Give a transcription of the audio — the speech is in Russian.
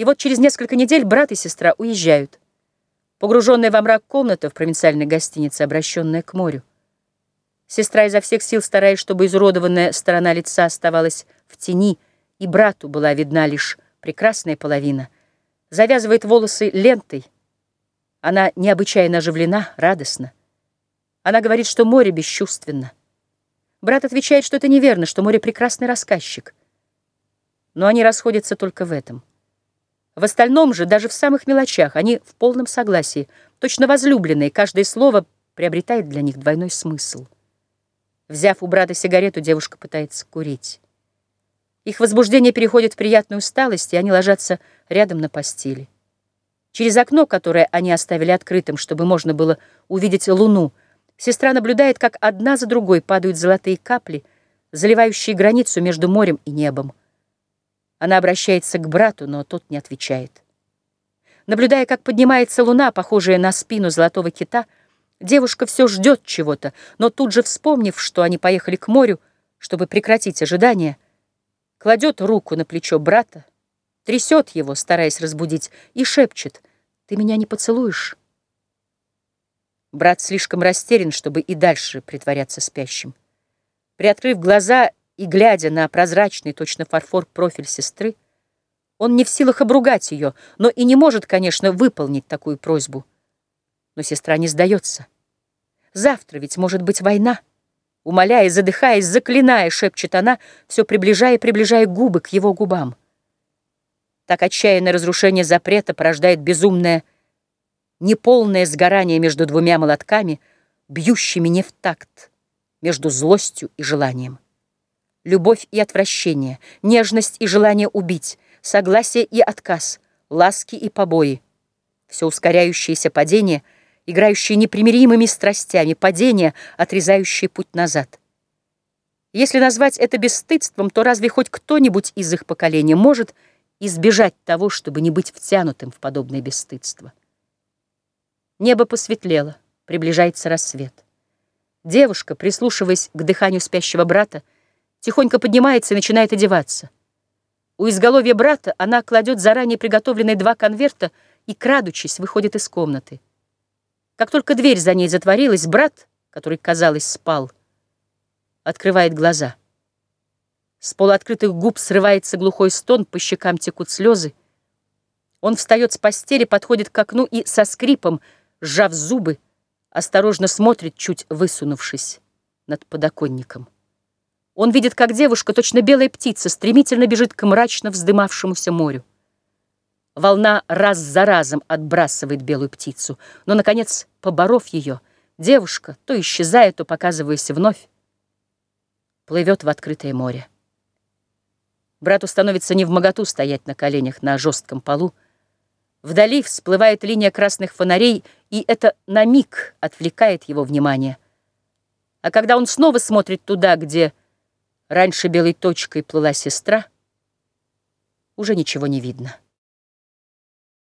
И вот через несколько недель брат и сестра уезжают. Погруженная во мрак комната в провинциальной гостинице, обращенная к морю. Сестра изо всех сил стараясь, чтобы изуродованная сторона лица оставалась в тени, и брату была видна лишь прекрасная половина, завязывает волосы лентой. Она необычайно оживлена, радостна. Она говорит, что море бесчувственно. Брат отвечает, что это неверно, что море прекрасный рассказчик. Но они расходятся только в этом. В остальном же, даже в самых мелочах, они в полном согласии, точно возлюбленные, каждое слово приобретает для них двойной смысл. Взяв у брата сигарету, девушка пытается курить. Их возбуждение переходит в приятную усталость, и они ложатся рядом на постели. Через окно, которое они оставили открытым, чтобы можно было увидеть луну, сестра наблюдает, как одна за другой падают золотые капли, заливающие границу между морем и небом. Она обращается к брату, но тот не отвечает. Наблюдая, как поднимается луна, похожая на спину золотого кита, девушка все ждет чего-то, но тут же, вспомнив, что они поехали к морю, чтобы прекратить ожидание, кладет руку на плечо брата, трясет его, стараясь разбудить, и шепчет «Ты меня не поцелуешь?» Брат слишком растерян, чтобы и дальше притворяться спящим. Приоткрыв глаза и, глядя на прозрачный, точно фарфор, профиль сестры, он не в силах обругать ее, но и не может, конечно, выполнить такую просьбу. Но сестра не сдается. Завтра ведь может быть война. Умоляя, задыхаясь, заклиная, шепчет она, все приближая и приближая губы к его губам. Так отчаянное разрушение запрета порождает безумное, неполное сгорание между двумя молотками, бьющими не в такт, между злостью и желанием любовь и отвращение, нежность и желание убить, согласие и отказ, ласки и побои. Все ускоряющееся падение, играющее непримиримыми страстями, падение, отрезающее путь назад. Если назвать это бесстыдством, то разве хоть кто-нибудь из их поколения может избежать того, чтобы не быть втянутым в подобное бесстыдство? Небо посветлело, приближается рассвет. Девушка, прислушиваясь к дыханию спящего брата, тихонько поднимается и начинает одеваться. У изголовья брата она кладет заранее приготовленные два конверта и, крадучись, выходит из комнаты. Как только дверь за ней затворилась, брат, который, казалось, спал, открывает глаза. С полуоткрытых губ срывается глухой стон, по щекам текут слезы. Он встает с постели, подходит к окну и со скрипом, сжав зубы, осторожно смотрит, чуть высунувшись над подоконником. Он видит, как девушка, точно белая птица, стремительно бежит к мрачно вздымавшемуся морю. Волна раз за разом отбрасывает белую птицу, но, наконец, поборов ее, девушка, то исчезая, то показываясь вновь, плывет в открытое море. Брату становится не в моготу стоять на коленях на жестком полу. Вдали всплывает линия красных фонарей, и это на миг отвлекает его внимание. А когда он снова смотрит туда, где Раньше белой точкой плыла сестра, уже ничего не видно.